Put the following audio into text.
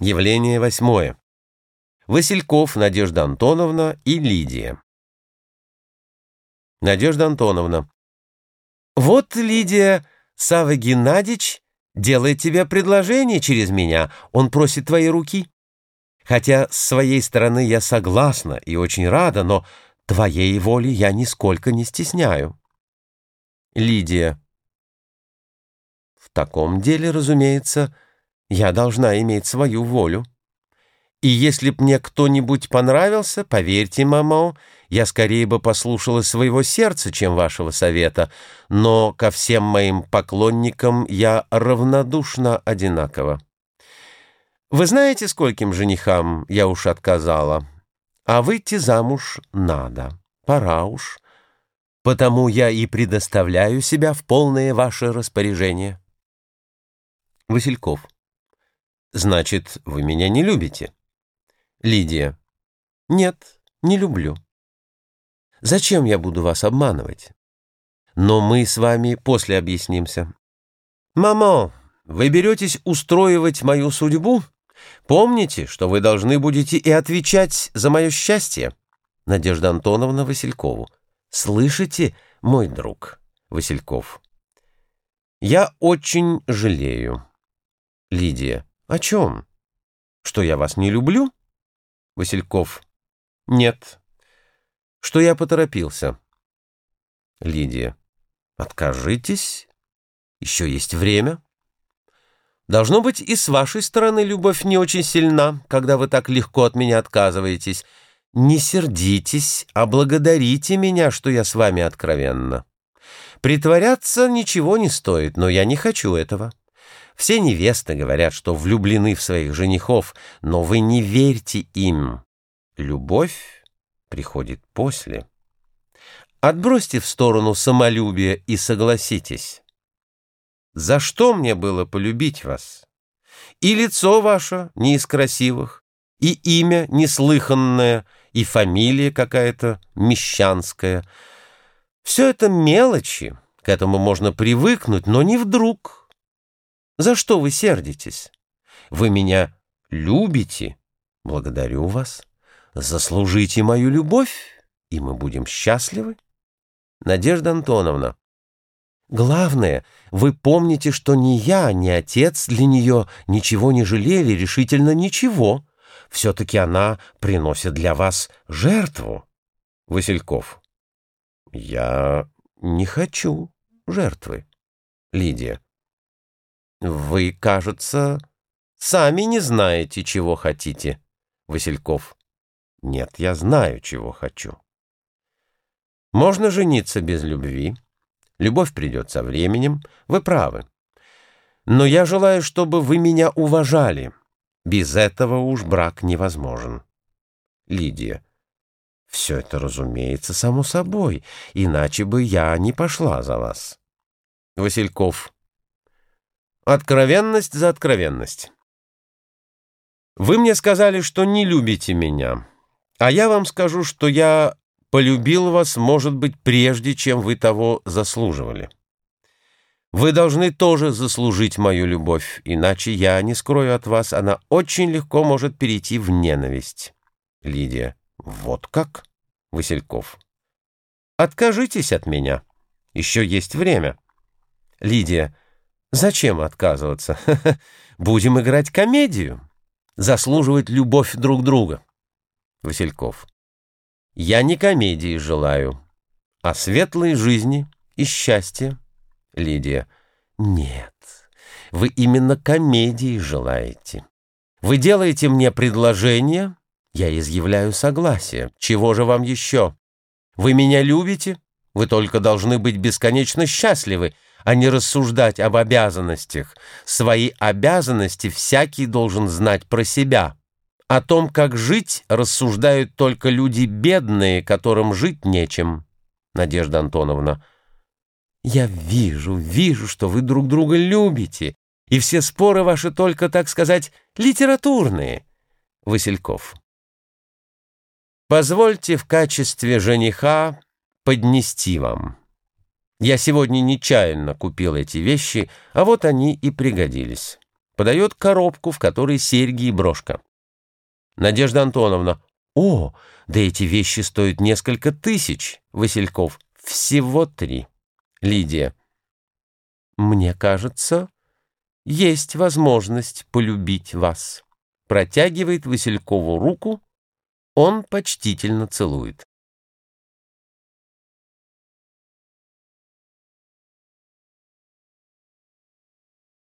Явление восьмое. Васильков Надежда Антоновна и Лидия. Надежда Антоновна. Вот, Лидия, Савва Геннадьевич делает тебе предложение через меня. Он просит твоей руки. Хотя с своей стороны я согласна и очень рада, но твоей воли я нисколько не стесняю. Лидия. В таком деле, разумеется, я должна иметь свою волю. И если б мне кто-нибудь понравился, поверьте, мамо, я скорее бы послушала своего сердца, чем вашего совета, но ко всем моим поклонникам я равнодушна одинаково. Вы знаете, скольким женихам я уж отказала? А выйти замуж надо, пора уж. Потому я и предоставляю себя в полное ваше распоряжение. Васильков. Значит, вы меня не любите? Лидия. Нет, не люблю. Зачем я буду вас обманывать? Но мы с вами после объяснимся. Мамо, вы беретесь устроивать мою судьбу? Помните, что вы должны будете и отвечать за мое счастье. Надежда Антоновна Василькову. Слышите, мой друг Васильков? Я очень жалею. Лидия. «О чем? Что я вас не люблю?» Васильков. «Нет. Что я поторопился?» Лидия. «Откажитесь. Еще есть время». «Должно быть, и с вашей стороны любовь не очень сильна, когда вы так легко от меня отказываетесь. Не сердитесь, а благодарите меня, что я с вами откровенна. Притворяться ничего не стоит, но я не хочу этого». Все невесты говорят, что влюблены в своих женихов, но вы не верьте им. Любовь приходит после. Отбросьте в сторону самолюбие и согласитесь. За что мне было полюбить вас? И лицо ваше не из красивых, и имя неслыханное, и фамилия какая-то мещанская. Все это мелочи, к этому можно привыкнуть, но не вдруг. За что вы сердитесь? Вы меня любите? Благодарю вас. Заслужите мою любовь, и мы будем счастливы. Надежда Антоновна. Главное, вы помните, что ни я, ни отец для нее ничего не жалели, решительно ничего. Все-таки она приносит для вас жертву. Васильков. Я не хочу жертвы. Лидия. «Вы, кажется, сами не знаете, чего хотите». Васильков. «Нет, я знаю, чего хочу». Можно жениться без любви. Любовь придет со временем. Вы правы. Но я желаю, чтобы вы меня уважали. Без этого уж брак невозможен. Лидия. Все это, разумеется, само собой, иначе бы я не пошла за вас. Васильков. Откровенность за откровенность. Вы мне сказали, что не любите меня, а я вам скажу, что я полюбил вас, может быть, прежде, чем вы того заслуживали. Вы должны тоже заслужить мою любовь, иначе я не скрою от вас, она очень легко может перейти в ненависть. Лидия. Вот как? Васильков. Откажитесь от меня. Еще есть время. Лидия. Зачем отказываться? Будем играть комедию. Заслуживать любовь друг друга. Васильков. Я не комедии желаю, а светлой жизни и счастья. Лидия. Нет, вы именно комедии желаете. Вы делаете мне предложение, я изъявляю согласие. Чего же вам еще? Вы меня любите? Вы только должны быть бесконечно счастливы, а не рассуждать об обязанностях. Свои обязанности всякий должен знать про себя. О том, как жить, рассуждают только люди бедные, которым жить нечем. Надежда Антоновна. Я вижу, вижу, что вы друг друга любите, и все споры ваши только, так сказать, литературные. Васильков. Позвольте в качестве жениха поднести вам. Я сегодня нечаянно купил эти вещи, а вот они и пригодились. Подает коробку, в которой серьги и брошка. Надежда Антоновна. О, да эти вещи стоят несколько тысяч. Васильков. Всего три. Лидия. Мне кажется, есть возможность полюбить вас. Протягивает Василькову руку, он почтительно целует.